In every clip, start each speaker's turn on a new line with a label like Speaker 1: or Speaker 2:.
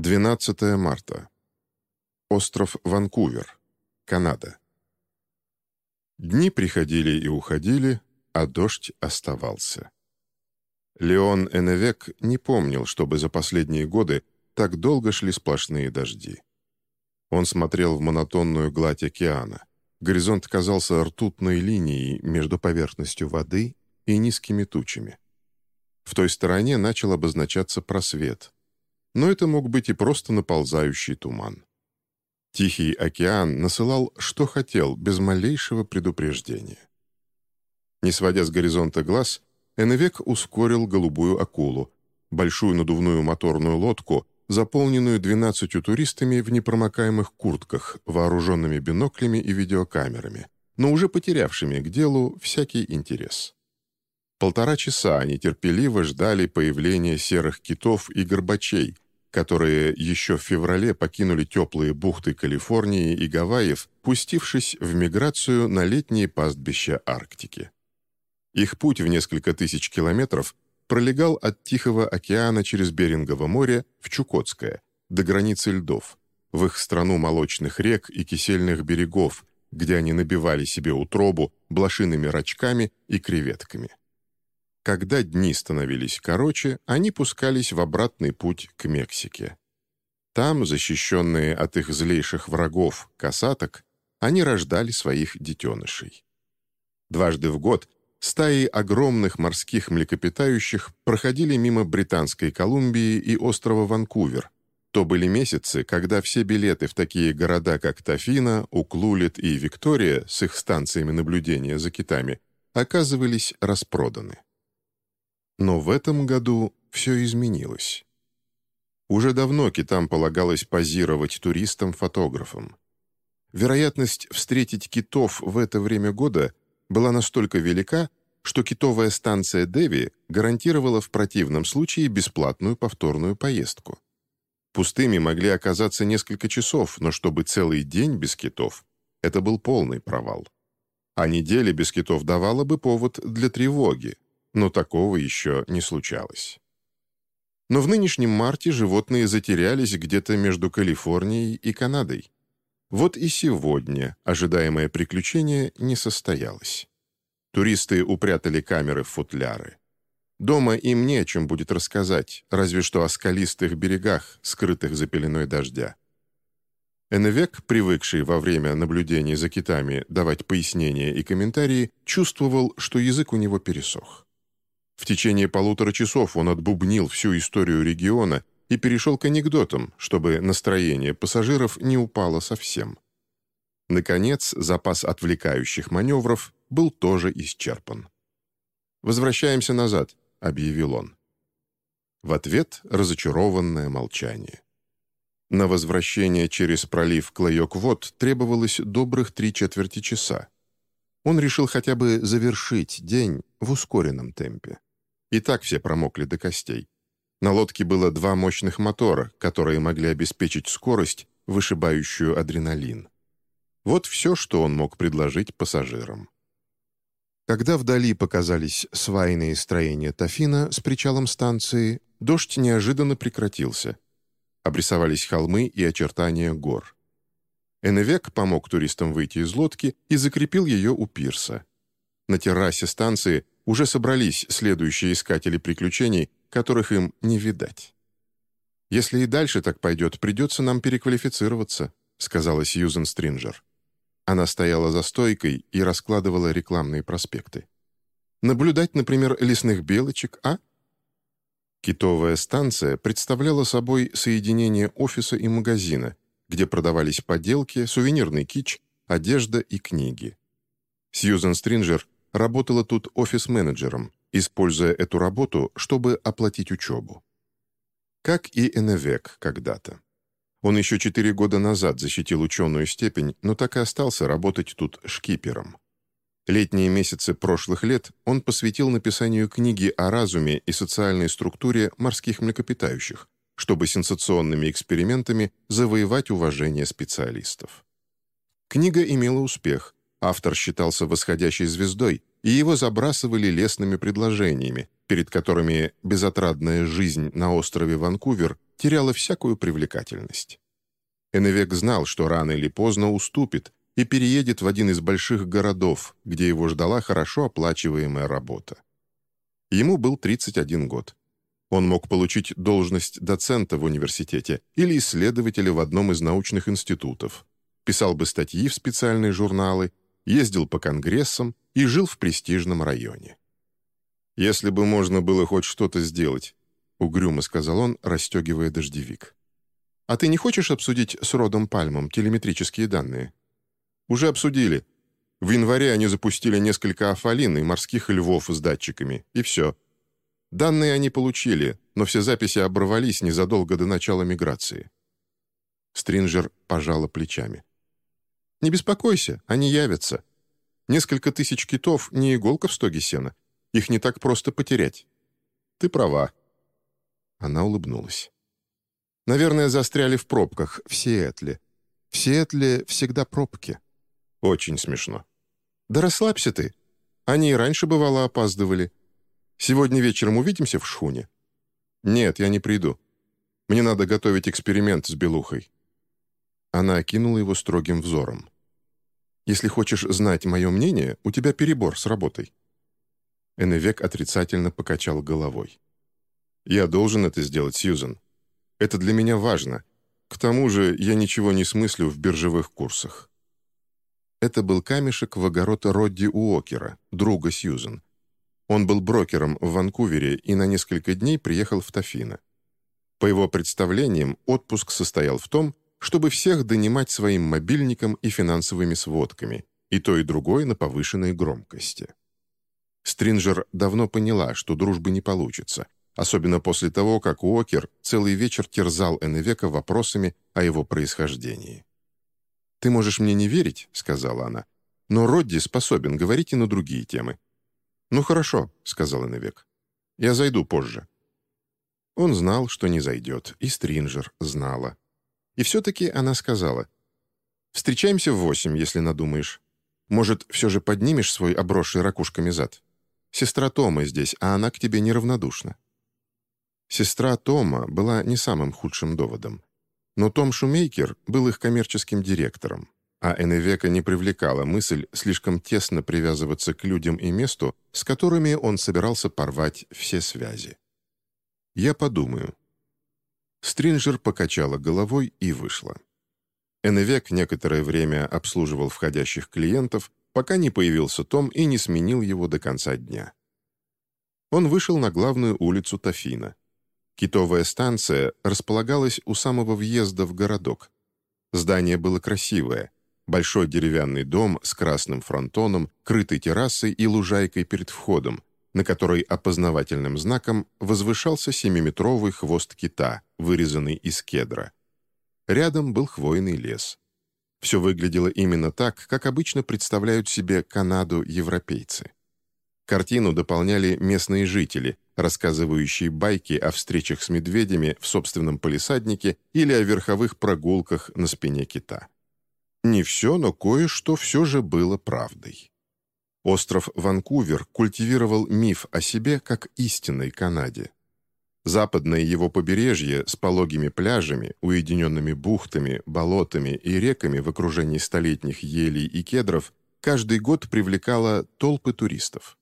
Speaker 1: 12 марта. Остров Ванкувер, Канада. Дни приходили и уходили, а дождь оставался. Леон Эневек не помнил, чтобы за последние годы так долго шли сплошные дожди. Он смотрел в монотонную гладь океана. Горизонт казался ртутной линией между поверхностью воды и низкими тучами. В той стороне начал обозначаться просвет — но это мог быть и просто наползающий туман. Тихий океан насылал, что хотел, без малейшего предупреждения. Не сводя с горизонта глаз, Эневек ускорил голубую акулу, большую надувную моторную лодку, заполненную двенадцатью туристами в непромокаемых куртках, вооруженными биноклями и видеокамерами, но уже потерявшими к делу всякий интерес. Полтора часа они терпеливо ждали появления серых китов и горбачей, которые еще в феврале покинули теплые бухты Калифорнии и Гавайев, пустившись в миграцию на летние пастбища Арктики. Их путь в несколько тысяч километров пролегал от Тихого океана через Берингово море в Чукотское, до границы льдов, в их страну молочных рек и кисельных берегов, где они набивали себе утробу блошиными рачками и креветками. Когда дни становились короче, они пускались в обратный путь к Мексике. Там, защищенные от их злейших врагов, касаток, они рождали своих детенышей. Дважды в год стаи огромных морских млекопитающих проходили мимо Британской Колумбии и острова Ванкувер. То были месяцы, когда все билеты в такие города, как Тафина, Уклулит и Виктория с их станциями наблюдения за китами оказывались распроданы. Но в этом году все изменилось. Уже давно китам полагалось позировать туристам-фотографам. Вероятность встретить китов в это время года была настолько велика, что китовая станция Деви гарантировала в противном случае бесплатную повторную поездку. Пустыми могли оказаться несколько часов, но чтобы целый день без китов, это был полный провал. А неделя без китов давала бы повод для тревоги, но такого еще не случалось. Но в нынешнем марте животные затерялись где-то между Калифорнией и Канадой. Вот и сегодня ожидаемое приключение не состоялось. Туристы упрятали камеры в футляры. Дома им не о чем будет рассказать, разве что о скалистых берегах, скрытых за пеленой дождя. Эневек, привыкший во время наблюдений за китами давать пояснения и комментарии, чувствовал, что язык у него пересох. В течение полутора часов он отбубнил всю историю региона и перешел к анекдотам, чтобы настроение пассажиров не упало совсем. Наконец, запас отвлекающих маневров был тоже исчерпан. «Возвращаемся назад», — объявил он. В ответ разочарованное молчание. На возвращение через пролив Клайок-Вод требовалось добрых три четверти часа. Он решил хотя бы завершить день в ускоренном темпе. И так все промокли до костей. На лодке было два мощных мотора, которые могли обеспечить скорость, вышибающую адреналин. Вот все, что он мог предложить пассажирам. Когда вдали показались свайные строения Тафина с причалом станции, дождь неожиданно прекратился. Обрисовались холмы и очертания гор. Эневек помог туристам выйти из лодки и закрепил ее у пирса. На террасе станции уже собрались следующие искатели приключений, которых им не видать. «Если и дальше так пойдет, придется нам переквалифицироваться», сказала Сьюзен Стринджер. Она стояла за стойкой и раскладывала рекламные проспекты. «Наблюдать, например, лесных белочек, а?» Китовая станция представляла собой соединение офиса и магазина, где продавались поделки, сувенирный кич, одежда и книги. Сьюзен Стринджер работала тут офис-менеджером, используя эту работу, чтобы оплатить учебу. Как и Эневек когда-то. Он еще четыре года назад защитил ученую степень, но так и остался работать тут шкипером. Летние месяцы прошлых лет он посвятил написанию книги о разуме и социальной структуре морских млекопитающих, чтобы сенсационными экспериментами завоевать уважение специалистов. Книга имела успех, Автор считался восходящей звездой, и его забрасывали лестными предложениями, перед которыми безотрадная жизнь на острове Ванкувер теряла всякую привлекательность. Эннвек знал, что рано или поздно уступит и переедет в один из больших городов, где его ждала хорошо оплачиваемая работа. Ему был 31 год. Он мог получить должность доцента в университете или исследователя в одном из научных институтов, писал бы статьи в специальные журналы, ездил по конгрессам и жил в престижном районе. «Если бы можно было хоть что-то сделать», — угрюмо сказал он, расстегивая дождевик. «А ты не хочешь обсудить с Родом Пальмом телеметрические данные?» «Уже обсудили. В январе они запустили несколько афалин и морских львов с датчиками, и все. Данные они получили, но все записи оборвались незадолго до начала миграции». Стринджер пожала плечами. «Не беспокойся, они явятся. Несколько тысяч китов — не иголка в стоге сена. Их не так просто потерять. Ты права». Она улыбнулась. «Наверное, застряли в пробках в Сиэтле. В Сиэтле всегда пробки. Очень смешно. Да расслабься ты. Они и раньше, бывало, опаздывали. Сегодня вечером увидимся в шхуне?» «Нет, я не приду. Мне надо готовить эксперимент с белухой». Она окинула его строгим взором. «Если хочешь знать мое мнение, у тебя перебор с работой. Эннвек отрицательно покачал головой. «Я должен это сделать, Сьюзен. Это для меня важно. К тому же я ничего не смыслю в биржевых курсах». Это был камешек в огород Родди Уокера, друга Сьюзен. Он был брокером в Ванкувере и на несколько дней приехал в Тофино. По его представлениям, отпуск состоял в том, чтобы всех донимать своим мобильником и финансовыми сводками, и то и другое на повышенной громкости. Стринджер давно поняла, что дружбы не получится, особенно после того, как Уокер целый вечер терзал Эннвека вопросами о его происхождении. «Ты можешь мне не верить», — сказала она, «но Родди способен говорить и на другие темы». «Ну хорошо», — сказал Эннвек. «Я зайду позже». Он знал, что не зайдет, и Стринджер знала. И все-таки она сказала, «Встречаемся в восемь, если надумаешь. Может, все же поднимешь свой обросший ракушками зад?» Сестра Тома здесь, а она к тебе неравнодушна». Сестра Тома была не самым худшим доводом. Но Том Шумейкер был их коммерческим директором, а Эннвека не привлекала мысль слишком тесно привязываться к людям и месту, с которыми он собирался порвать все связи. «Я подумаю». Стринджер покачала головой и вышла. Эннвек некоторое время обслуживал входящих клиентов, пока не появился Том и не сменил его до конца дня. Он вышел на главную улицу Тафина. Китовая станция располагалась у самого въезда в городок. Здание было красивое. Большой деревянный дом с красным фронтоном, крытой террасой и лужайкой перед входом, на которой опознавательным знаком возвышался семиметровый хвост кита, вырезанный из кедра. Рядом был хвойный лес. Все выглядело именно так, как обычно представляют себе Канаду европейцы. Картину дополняли местные жители, рассказывающие байки о встречах с медведями в собственном полисаднике или о верховых прогулках на спине кита. Не все, но кое-что все же было правдой. Остров Ванкувер культивировал миф о себе как истинной Канаде. Западное его побережье с пологими пляжами, уединенными бухтами, болотами и реками в окружении столетних елей и кедров каждый год привлекало толпы туристов.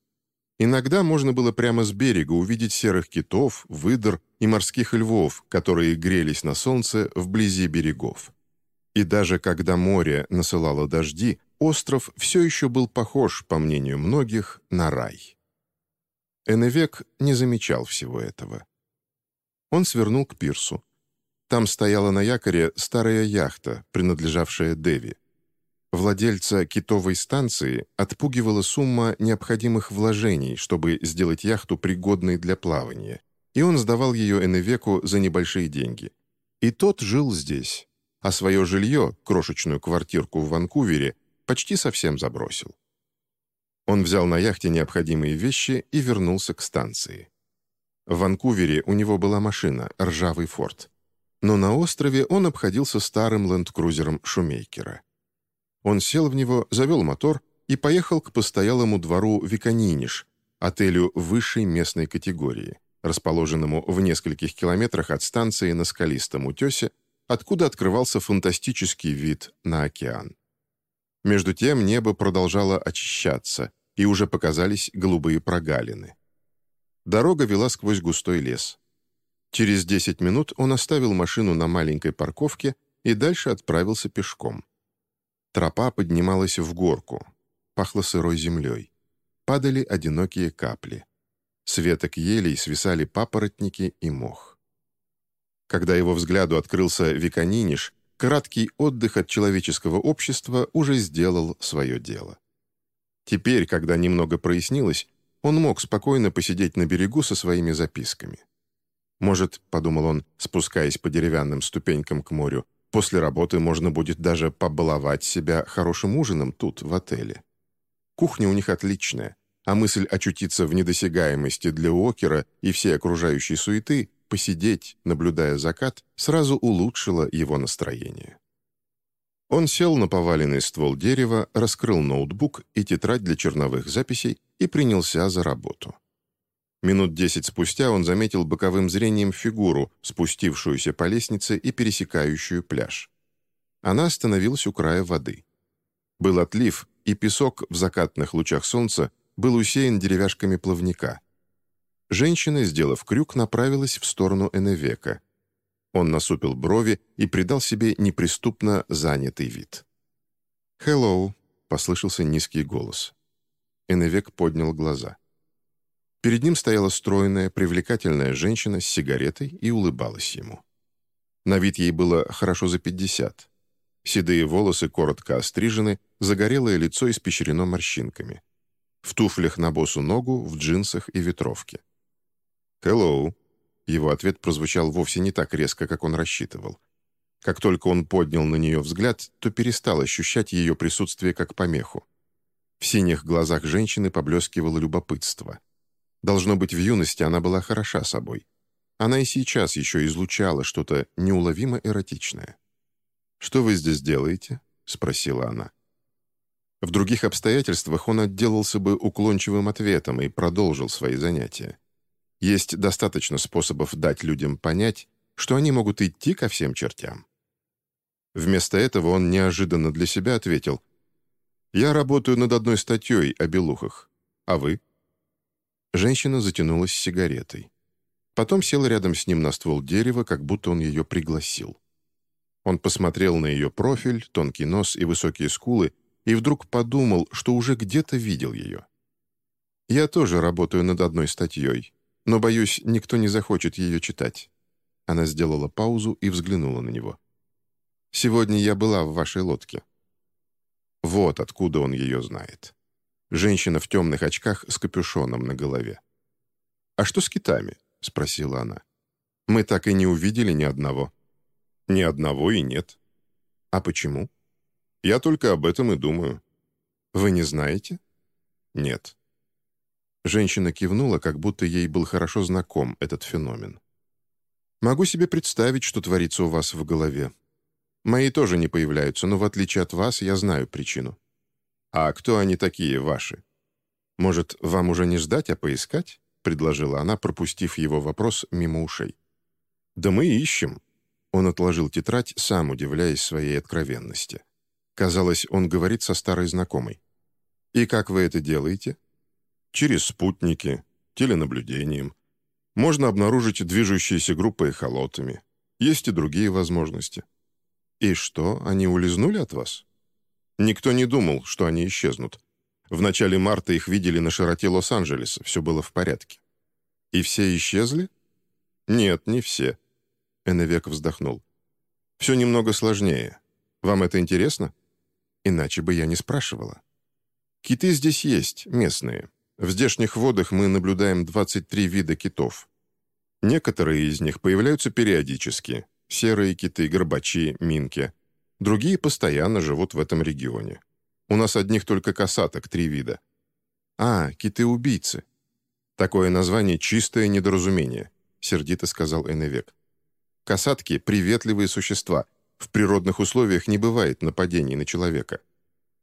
Speaker 1: Иногда можно было прямо с берега увидеть серых китов, выдр и морских львов, которые грелись на солнце вблизи берегов. И даже когда море насылало дожди, остров все еще был похож, по мнению многих, на рай. Эннвек не замечал всего этого. Он свернул к пирсу. Там стояла на якоре старая яхта, принадлежавшая Деви. Владельца китовой станции отпугивала сумма необходимых вложений, чтобы сделать яхту пригодной для плавания, и он сдавал ее Эннвеку за небольшие деньги. И тот жил здесь, а свое жилье, крошечную квартирку в Ванкувере, почти совсем забросил. Он взял на яхте необходимые вещи и вернулся к станции. В Ванкувере у него была машина, ржавый форт. Но на острове он обходился старым ленд-крузером Шумейкера. Он сел в него, завел мотор и поехал к постоялому двору Виканиниш, отелю высшей местной категории, расположенному в нескольких километрах от станции на скалистом утесе, откуда открывался фантастический вид на океан. Между тем небо продолжало очищаться, и уже показались голубые прогалины. Дорога вела сквозь густой лес. Через 10 минут он оставил машину на маленькой парковке и дальше отправился пешком. Тропа поднималась в горку, пахло сырой землей. Падали одинокие капли. С веток елей свисали папоротники и мох. Когда его взгляду открылся Виканиниш, краткий отдых от человеческого общества уже сделал свое дело. Теперь, когда немного прояснилось, он мог спокойно посидеть на берегу со своими записками. Может, — подумал он, спускаясь по деревянным ступенькам к морю, после работы можно будет даже побаловать себя хорошим ужином тут, в отеле. Кухня у них отличная, а мысль очутиться в недосягаемости для Уокера и всей окружающей суеты, посидеть, наблюдая закат, сразу улучшила его настроение. Он сел на поваленный ствол дерева, раскрыл ноутбук и тетрадь для черновых записей и принялся за работу. Минут десять спустя он заметил боковым зрением фигуру, спустившуюся по лестнице и пересекающую пляж. Она остановилась у края воды. Был отлив, и песок в закатных лучах солнца был усеян деревяшками плавника. Женщина, сделав крюк, направилась в сторону Эневека. Он насупил брови и придал себе неприступно занятый вид. «Хеллоу», — послышался низкий голос. Эневек поднял глаза. Перед ним стояла стройная, привлекательная женщина с сигаретой и улыбалась ему. На вид ей было хорошо за пятьдесят. Седые волосы коротко острижены, загорелое лицо испещрено морщинками. В туфлях на босу ногу, в джинсах и ветровке. «Хеллоу», его ответ прозвучал вовсе не так резко, как он рассчитывал. Как только он поднял на нее взгляд, то перестал ощущать ее присутствие как помеху. В синих глазах женщины поблескивало любопытство. Должно быть, в юности она была хороша собой. Она и сейчас еще излучала что-то неуловимо эротичное. «Что вы здесь делаете?» — спросила она. В других обстоятельствах он отделался бы уклончивым ответом и продолжил свои занятия. Есть достаточно способов дать людям понять, что они могут идти ко всем чертям. Вместо этого он неожиданно для себя ответил, «Я работаю над одной статьей о белухах. А вы?» Женщина затянулась сигаретой. Потом села рядом с ним на ствол дерева, как будто он ее пригласил. Он посмотрел на ее профиль, тонкий нос и высокие скулы, и вдруг подумал, что уже где-то видел ее. «Я тоже работаю над одной статьей», но, боюсь, никто не захочет ее читать». Она сделала паузу и взглянула на него. «Сегодня я была в вашей лодке». Вот откуда он ее знает. Женщина в темных очках с капюшоном на голове. «А что с китами?» — спросила она. «Мы так и не увидели ни одного». «Ни одного и нет». «А почему?» «Я только об этом и думаю». «Вы не знаете?» «Нет». Женщина кивнула, как будто ей был хорошо знаком этот феномен. «Могу себе представить, что творится у вас в голове. Мои тоже не появляются, но в отличие от вас я знаю причину. А кто они такие, ваши? Может, вам уже не ждать, а поискать?» — предложила она, пропустив его вопрос мимо ушей. «Да мы ищем». Он отложил тетрадь, сам удивляясь своей откровенности. Казалось, он говорит со старой знакомой. «И как вы это делаете?» Через спутники, теленаблюдением. Можно обнаружить движущиеся группы эхолотами. Есть и другие возможности. И что, они улизнули от вас? Никто не думал, что они исчезнут. В начале марта их видели на широте Лос-Анджелеса, все было в порядке. И все исчезли? Нет, не все. Эннвек вздохнул. Все немного сложнее. Вам это интересно? Иначе бы я не спрашивала. Киты здесь есть, местные. В здешних водах мы наблюдаем 23 вида китов. Некоторые из них появляются периодически. Серые киты, горбачи, минки. Другие постоянно живут в этом регионе. У нас одних только касаток, три вида. А, киты-убийцы. Такое название — чистое недоразумение, сердито сказал Эневек. Касатки — приветливые существа. В природных условиях не бывает нападений на человека.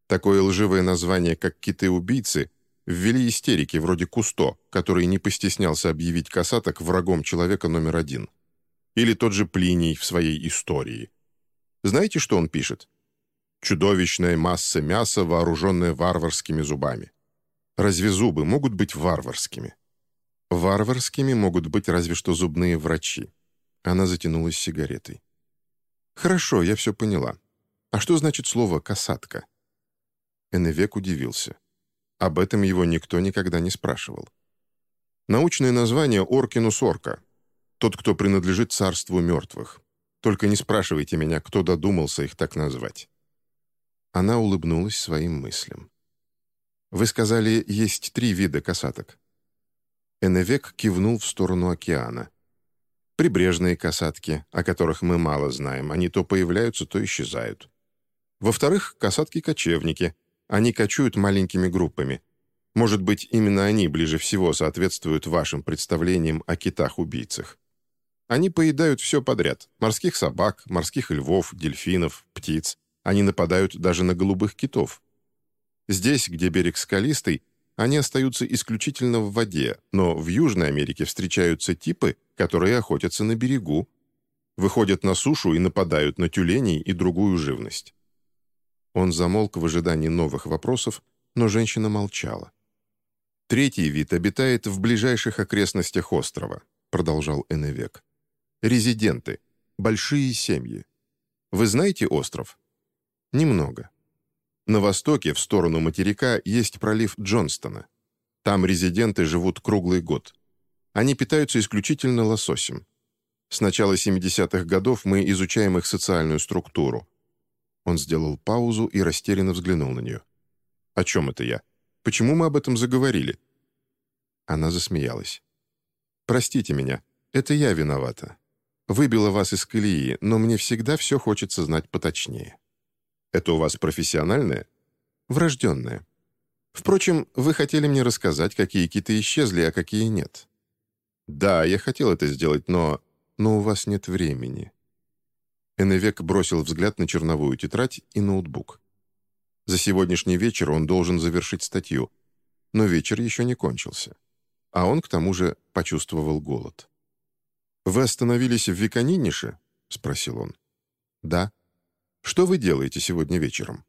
Speaker 1: Такое лживое название, как киты-убийцы — ввели истерики вроде Кусто, который не постеснялся объявить касаток врагом человека номер один. Или тот же Плиний в своей истории. Знаете, что он пишет? «Чудовищная масса мяса, вооруженная варварскими зубами». Разве зубы могут быть варварскими? Варварскими могут быть разве что зубные врачи. Она затянулась сигаретой. «Хорошо, я все поняла. А что значит слово «касатка»?» Эннвек удивился. Об этом его никто никогда не спрашивал. Научное название Оркинус Орка. Тот, кто принадлежит царству мертвых. Только не спрашивайте меня, кто додумался их так назвать. Она улыбнулась своим мыслям. «Вы сказали, есть три вида касаток». Эннвек кивнул в сторону океана. Прибрежные касатки, о которых мы мало знаем, они то появляются, то исчезают. Во-вторых, касатки-кочевники. Они кочуют маленькими группами. Может быть, именно они ближе всего соответствуют вашим представлениям о китах-убийцах. Они поедают все подряд. Морских собак, морских львов, дельфинов, птиц. Они нападают даже на голубых китов. Здесь, где берег скалистый, они остаются исключительно в воде, но в Южной Америке встречаются типы, которые охотятся на берегу, выходят на сушу и нападают на тюленей и другую живность. Он замолк в ожидании новых вопросов, но женщина молчала. «Третий вид обитает в ближайших окрестностях острова», продолжал Эневек. «Резиденты. Большие семьи. Вы знаете остров?» «Немного. На востоке, в сторону материка, есть пролив Джонстона. Там резиденты живут круглый год. Они питаются исключительно лососем. С начала 70-х годов мы изучаем их социальную структуру. Он сделал паузу и растерянно взглянул на нее. «О чем это я? Почему мы об этом заговорили?» Она засмеялась. «Простите меня, это я виновата. Выбила вас из колеи, но мне всегда все хочется знать поточнее». Это у вас профессиональное? Врожденное. Впрочем, вы хотели мне рассказать, какие киты исчезли, а какие нет. Да, я хотел это сделать, но... Но у вас нет времени. Эннвек бросил взгляд на черновую тетрадь и ноутбук. За сегодняшний вечер он должен завершить статью, но вечер еще не кончился. А он, к тому же, почувствовал голод. «Вы остановились в Виканинише?» — спросил он. «Да», что вы делаете сегодня вечером?»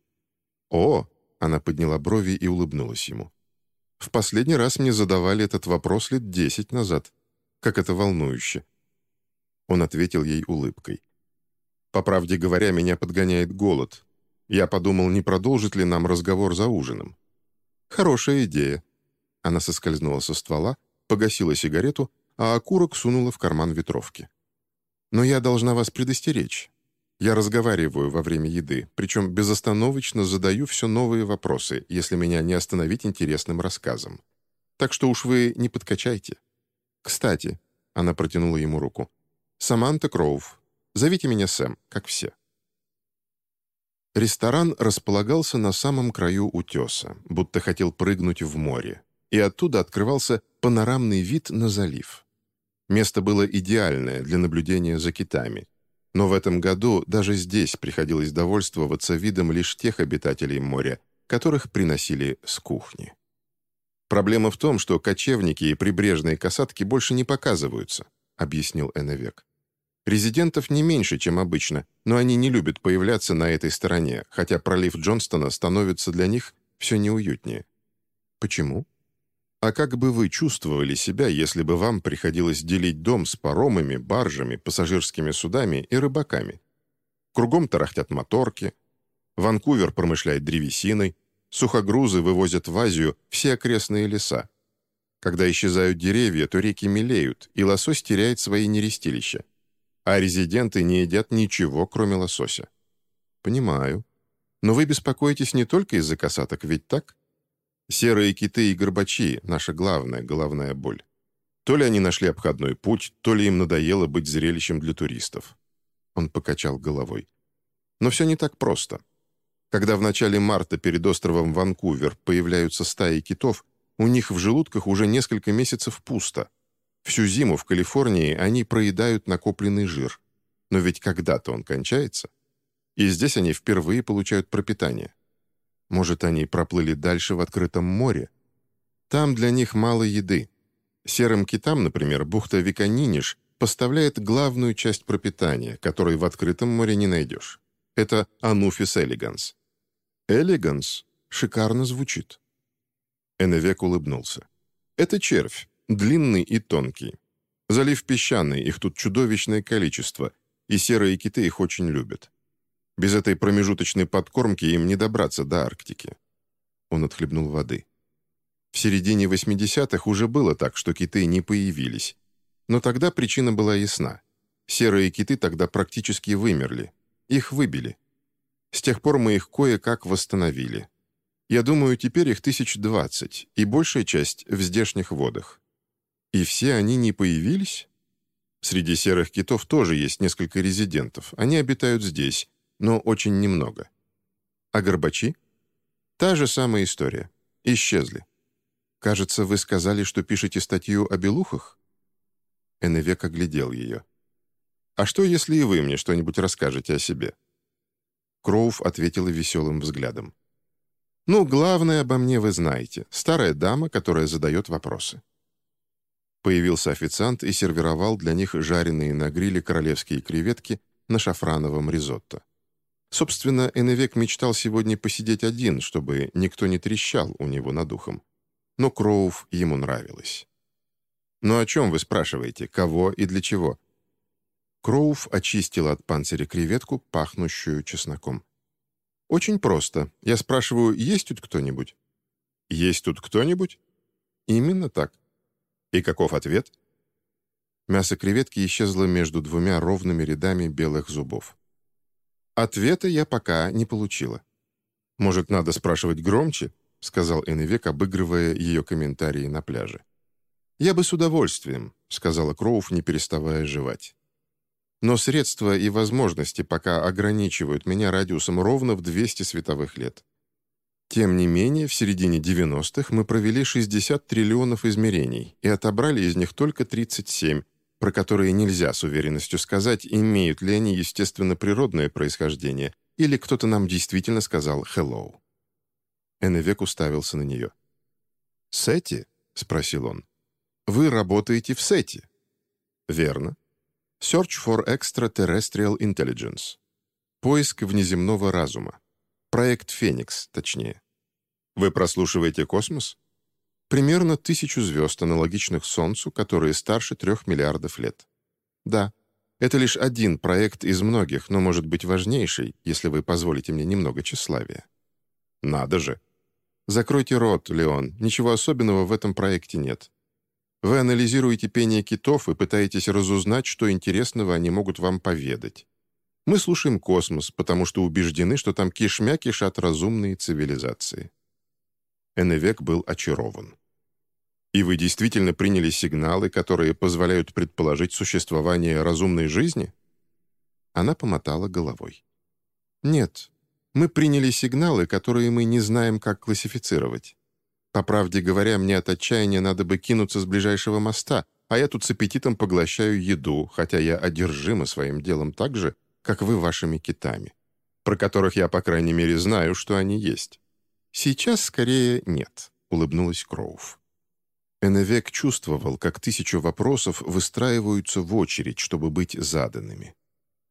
Speaker 1: «О!» — она подняла брови и улыбнулась ему. «В последний раз мне задавали этот вопрос лет десять назад. Как это волнующе!» Он ответил ей улыбкой. «По правде говоря, меня подгоняет голод. Я подумал, не продолжит ли нам разговор за ужином. Хорошая идея». Она соскользнула со ствола, погасила сигарету, а окурок сунула в карман ветровки. «Но я должна вас предостеречь. Я разговариваю во время еды, причем безостановочно задаю все новые вопросы, если меня не остановить интересным рассказом. Так что уж вы не подкачайте. Кстати, она протянула ему руку. Саманта Кроув. Зовите меня Сэм, как все. Ресторан располагался на самом краю утеса, будто хотел прыгнуть в море, и оттуда открывался панорамный вид на залив. Место было идеальное для наблюдения за китами, но в этом году даже здесь приходилось довольствоваться видом лишь тех обитателей моря, которых приносили с кухни. «Проблема в том, что кочевники и прибрежные касатки больше не показываются», — объяснил Эннвек. «Резидентов не меньше, чем обычно, но они не любят появляться на этой стороне, хотя пролив Джонстона становится для них все неуютнее». «Почему?» А как бы вы чувствовали себя, если бы вам приходилось делить дом с паромами, баржами, пассажирскими судами и рыбаками? Кругом тарахтят моторки, Ванкувер промышляет древесиной, сухогрузы вывозят в Азию все окрестные леса. Когда исчезают деревья, то реки мелеют, и лосось теряет свои нерестилища. А резиденты не едят ничего, кроме лосося. Понимаю. Но вы беспокоитесь не только из-за касаток, ведь так? Серые киты и горбачи — наша главная головная боль. То ли они нашли обходной путь, то ли им надоело быть зрелищем для туристов. Он покачал головой. Но все не так просто. Когда в начале марта перед островом Ванкувер появляются стаи китов, у них в желудках уже несколько месяцев пусто. Всю зиму в Калифорнии они проедают накопленный жир. Но ведь когда-то он кончается. И здесь они впервые получают пропитание. Может, они проплыли дальше в открытом море? Там для них мало еды. Серым китам, например, бухта Виканиниш поставляет главную часть пропитания, которой в открытом море не найдешь. Это ануфис элеганс. Элеганс шикарно звучит. Эневек улыбнулся. Это червь, длинный и тонкий. Залив песчаный, их тут чудовищное количество, и серые киты их очень любят. Без этой промежуточной подкормки им не добраться до Арктики. Он отхлебнул воды. В середине 80-х уже было так, что киты не появились. Но тогда причина была ясна. Серые киты тогда практически вымерли. Их выбили. С тех пор мы их кое-как восстановили. Я думаю, теперь их тысяч двадцать, и большая часть в здешних водах. И все они не появились? Среди серых китов тоже есть несколько резидентов. Они обитают здесь, но очень немного. А горбачи? Та же самая история. Исчезли. Кажется, вы сказали, что пишете статью о белухах? Эннвек оглядел ее. «А что, если и вы мне что-нибудь расскажете о себе?» Кроув ответила веселым взглядом. «Ну, главное обо мне вы знаете. Старая дама, которая задает вопросы». Появился официант и сервировал для них жареные на гриле королевские креветки на шафрановом ризотто. Собственно, Эневек мечтал сегодня посидеть один, чтобы никто не трещал у него над ухом. Но Кроув ему нравилось. «Ну о чем вы спрашиваете? Кого и для чего?» Кроув очистил от панциря креветку, пахнущую чесноком. «Очень просто. Я спрашиваю, есть тут кто-нибудь?» «Есть тут кто-нибудь?» «Именно так. И каков ответ? Мясо креветки исчезло между двумя ровными рядами белых зубов. Ответа я пока не получила. «Может, надо спрашивать громче?» — сказал Эннвек, обыгрывая ее комментарии на пляже. «Я бы с удовольствием», — сказала Кроув, не переставая жевать. «Но средства и возможности пока ограничивают меня радиусом ровно в 200 световых лет. Тем не менее, в середине 90-х мы провели 60 триллионов измерений и отобрали из них только 37, про которые нельзя с уверенностью сказать, имеют ли они естественно-природное происхождение, или кто-то нам действительно сказал «hello». Эннвек уставился на нее. «Сети?» — спросил он. «Вы работаете в Сети?» «Верно. Search for Extraterrestrial Intelligence. Поиск внеземного разума. Проект «Феникс», точнее. Вы прослушиваете космос? Примерно тысячу звезд, аналогичных Солнцу, которые старше трех миллиардов лет. Да, это лишь один проект из многих, но может быть важнейший, если вы позволите мне немного тщеславия. Надо же. Закройте рот, Леон, ничего особенного в этом проекте нет. Вы анализируете пение китов и пытаетесь разузнать, что интересного они могут вам поведать. Мы слушаем космос, потому что убеждены, что там кишмя кишат разумные цивилизации». Эннвек был очарован. «И вы действительно приняли сигналы, которые позволяют предположить существование разумной жизни?» Она помотала головой. «Нет, мы приняли сигналы, которые мы не знаем, как классифицировать. По правде говоря, мне от отчаяния надо бы кинуться с ближайшего моста, а я тут с аппетитом поглощаю еду, хотя я одержима своим делом так же, как вы вашими китами, про которых я, по крайней мере, знаю, что они есть. Сейчас скорее нет», — улыбнулась Кроув. Эннвек чувствовал, как тысячу вопросов выстраиваются в очередь, чтобы быть заданными.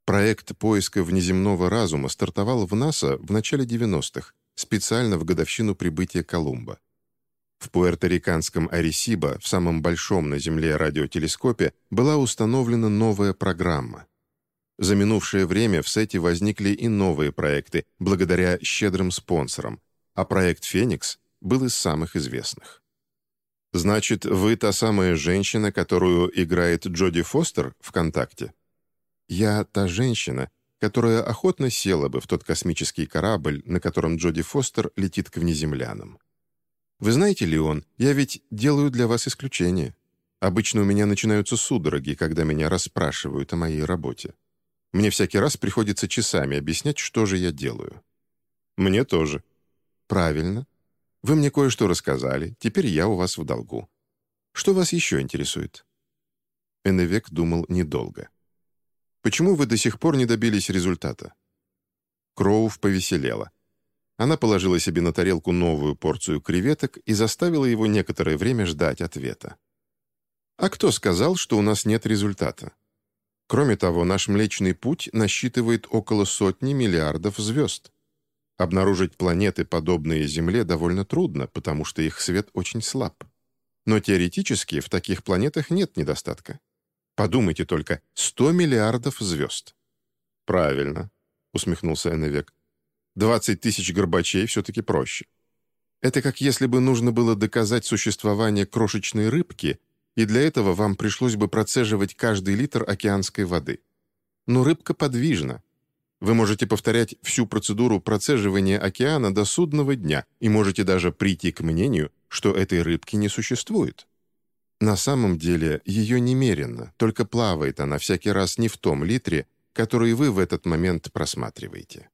Speaker 1: Проект поиска внеземного разума стартовал в НАСА в начале 90-х, специально в годовщину прибытия Колумба. В пуэрториканском Аресибо, в самом большом на Земле радиотелескопе, была установлена новая программа — за минувшее время в сете возникли и новые проекты, благодаря щедрым спонсорам, а проект «Феникс» был из самых известных. «Значит, вы та самая женщина, которую играет Джоди Фостер ВКонтакте?» «Я та женщина, которая охотно села бы в тот космический корабль, на котором Джоди Фостер летит к внеземлянам. Вы знаете, Леон, я ведь делаю для вас исключение. Обычно у меня начинаются судороги, когда меня расспрашивают о моей работе. Мне всякий раз приходится часами объяснять, что же я делаю. Мне тоже. Правильно. Вы мне кое-что рассказали, теперь я у вас в долгу. Что вас еще интересует? Эннвек думал недолго. Почему вы до сих пор не добились результата? Кроув повеселела. Она положила себе на тарелку новую порцию креветок и заставила его некоторое время ждать ответа. «А кто сказал, что у нас нет результата? Кроме того, наш Млечный Путь насчитывает около сотни миллиардов звезд. Обнаружить планеты, подобные Земле, довольно трудно, потому что их свет очень слаб. Но теоретически в таких планетах нет недостатка. Подумайте только, 100 миллиардов звезд. «Правильно», — усмехнулся Эннвек. «20 тысяч горбачей все-таки проще. Это как если бы нужно было доказать существование крошечной рыбки, и для этого вам пришлось бы процеживать каждый литр океанской воды. Но рыбка подвижна, вы можете повторять всю процедуру процеживания океана до судного дня и можете даже прийти к мнению, что этой рыбки не существует. На самом деле ее немерено, только плавает она всякий раз не в том литре, который вы в этот момент просматриваете.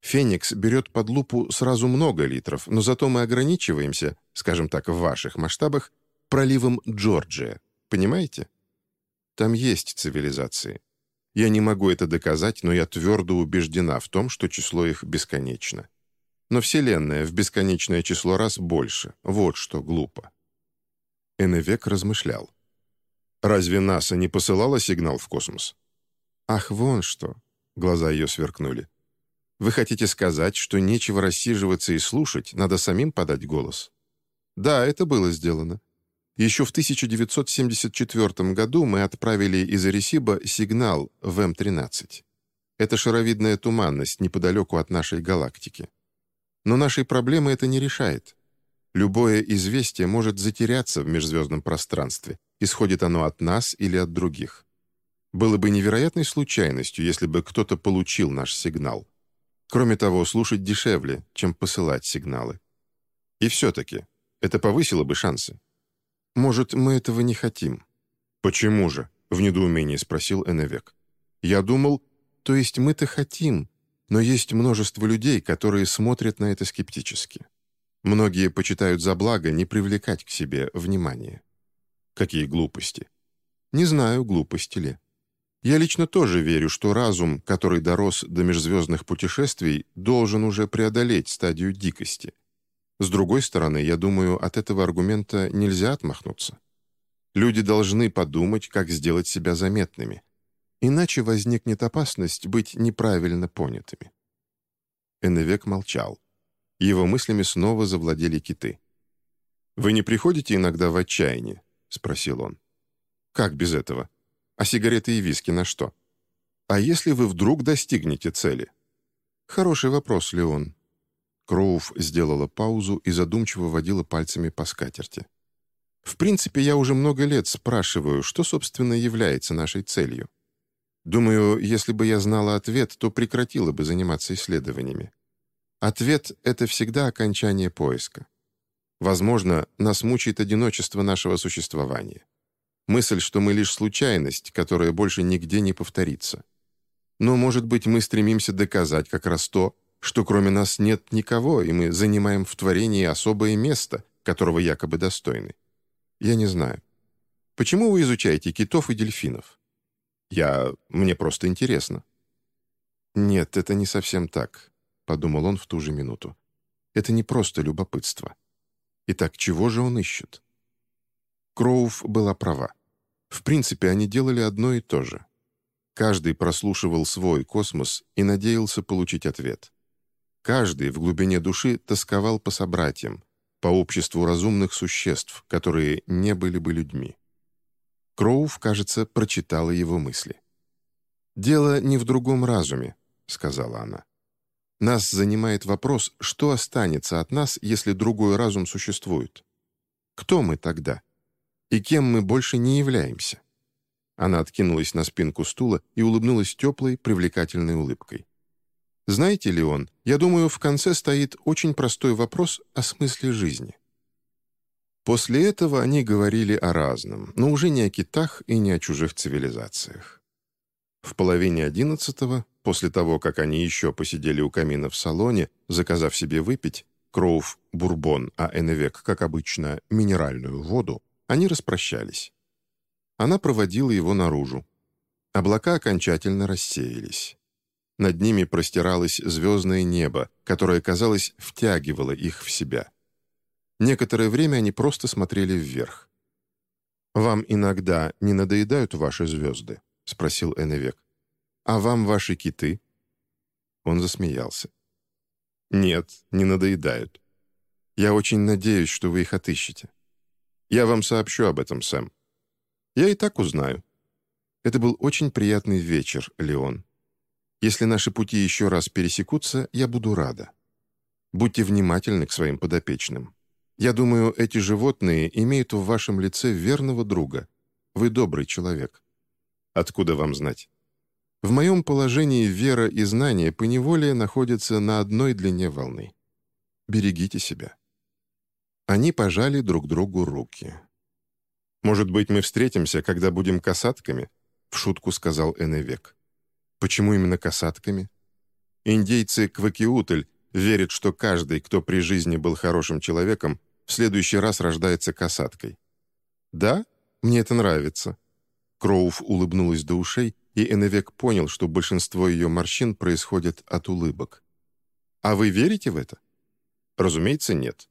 Speaker 1: Феникс берет под лупу сразу много литров, но зато мы ограничиваемся, скажем так, в ваших масштабах, проливом Джорджия. Понимаете? Там есть цивилизации. Я не могу это доказать, но я твердо убеждена в том, что число их бесконечно. Но Вселенная в бесконечное число раз больше. Вот что глупо. Эннвек размышлял. «Разве НАСА не посылала сигнал в космос?» «Ах, вон что!» — глаза ее сверкнули. «Вы хотите сказать, что нечего рассиживаться и слушать, надо самим подать голос?» «Да, это было сделано. Еще в 1974 году мы отправили из Аресиба сигнал в М-13. Это шаровидная туманность неподалеку от нашей галактики. Но нашей проблемы это не решает. Любое известие может затеряться в межзвездном пространстве, исходит оно от нас или от других. Было бы невероятной случайностью, если бы кто-то получил наш сигнал. Кроме того, слушать дешевле, чем посылать сигналы. И все-таки, это повысило бы шансы. «Может, мы этого не хотим?» «Почему же?» — в недоумении спросил Эннвек. «Я думал, то есть мы-то хотим, но есть множество людей, которые смотрят на это скептически. Многие почитают за благо не привлекать к себе внимания». «Какие глупости?» «Не знаю, глупости ли. Я лично тоже верю, что разум, который дорос до межзвездных путешествий, должен уже преодолеть стадию дикости — с другой стороны, я думаю, от этого аргумента нельзя отмахнуться. Люди должны подумать, как сделать себя заметными. Иначе возникнет опасность быть неправильно понятыми. Эннвек молчал. Его мыслями снова завладели киты. «Вы не приходите иногда в отчаяние?» — спросил он. «Как без этого? А сигареты и виски на что? А если вы вдруг достигнете цели?» «Хороший вопрос, Леон. Кроув сделала паузу и задумчиво водила пальцами по скатерти. «В принципе, я уже много лет спрашиваю, что, собственно, является нашей целью. Думаю, если бы я знала ответ, то прекратила бы заниматься исследованиями. Ответ — это всегда окончание поиска. Возможно, нас мучает одиночество нашего существования. Мысль, что мы лишь случайность, которая больше нигде не повторится. Но, может быть, мы стремимся доказать как раз то, что кроме нас нет никого, и мы занимаем в творении особое место, которого якобы достойны. Я не знаю. Почему вы изучаете китов и дельфинов? Я... мне просто интересно. Нет, это не совсем так, подумал он в ту же минуту. Это не просто любопытство. Итак, чего же он ищет? Кроув была права. В принципе, они делали одно и то же. Каждый прослушивал свой космос и надеялся получить ответ. Каждый в глубине души тосковал по собратьям, по обществу разумных существ, которые не были бы людьми. Кроув, кажется, прочитала его мысли. «Дело не в другом разуме», — сказала она. «Нас занимает вопрос, что останется от нас, если другой разум существует? Кто мы тогда? И кем мы больше не являемся?» Она откинулась на спинку стула и улыбнулась теплой, привлекательной улыбкой. Знаете ли он, я думаю, в конце стоит очень простой вопрос о смысле жизни. После этого они говорили о разном, но уже не о китах и не о чужих цивилизациях. В половине одиннадцатого, после того, как они еще посидели у камина в салоне, заказав себе выпить, Кроув — бурбон, а Эннвек, как обычно, минеральную воду, они распрощались. Она проводила его наружу. Облака окончательно рассеялись. Над ними простиралось звездное небо, которое, казалось, втягивало их в себя. Некоторое время они просто смотрели вверх. «Вам иногда не надоедают ваши звезды?» — спросил Эннвек. «А вам ваши киты?» Он засмеялся. «Нет, не надоедают. Я очень надеюсь, что вы их отыщете. Я вам сообщу об этом, Сэм. Я и так узнаю. Это был очень приятный вечер, Леон. Если наши пути еще раз пересекутся, я буду рада. Будьте внимательны к своим подопечным. Я думаю, эти животные имеют в вашем лице верного друга. Вы добрый человек. Откуда вам знать? В моем положении вера и знание поневоле находятся на одной длине волны. Берегите себя. Они пожали друг другу руки. «Может быть, мы встретимся, когда будем касатками?» — в шутку сказал Эневек. «Почему именно касатками?» Индейцы Квакиутль верят, что каждый, кто при жизни был хорошим человеком, в следующий раз рождается касаткой. «Да? Мне это нравится». Кроув улыбнулась до ушей, и Эневек понял, что большинство ее морщин происходит от улыбок. «А вы верите в это?» «Разумеется, нет».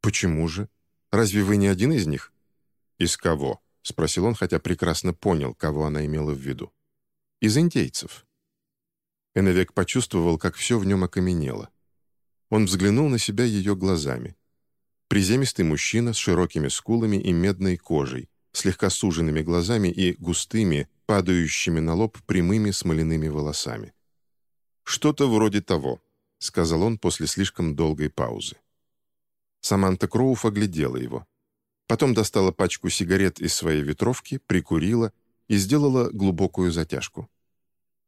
Speaker 1: «Почему же? Разве вы не один из них?» «Из кого?» — спросил он, хотя прекрасно понял, кого она имела в виду. «Из индейцев». Эневек почувствовал, как все в нем окаменело. Он взглянул на себя ее глазами. Приземистый мужчина с широкими скулами и медной кожей, слегка суженными глазами и густыми, падающими на лоб прямыми смоляными волосами. «Что-то вроде того», — сказал он после слишком долгой паузы. Саманта Кроуф оглядела его. Потом достала пачку сигарет из своей ветровки, прикурила и сделала глубокую затяжку.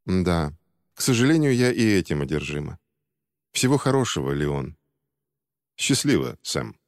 Speaker 1: «Да, к сожалению, я и этим одержима. Всего хорошего, Леон». «Счастливо, Сэм».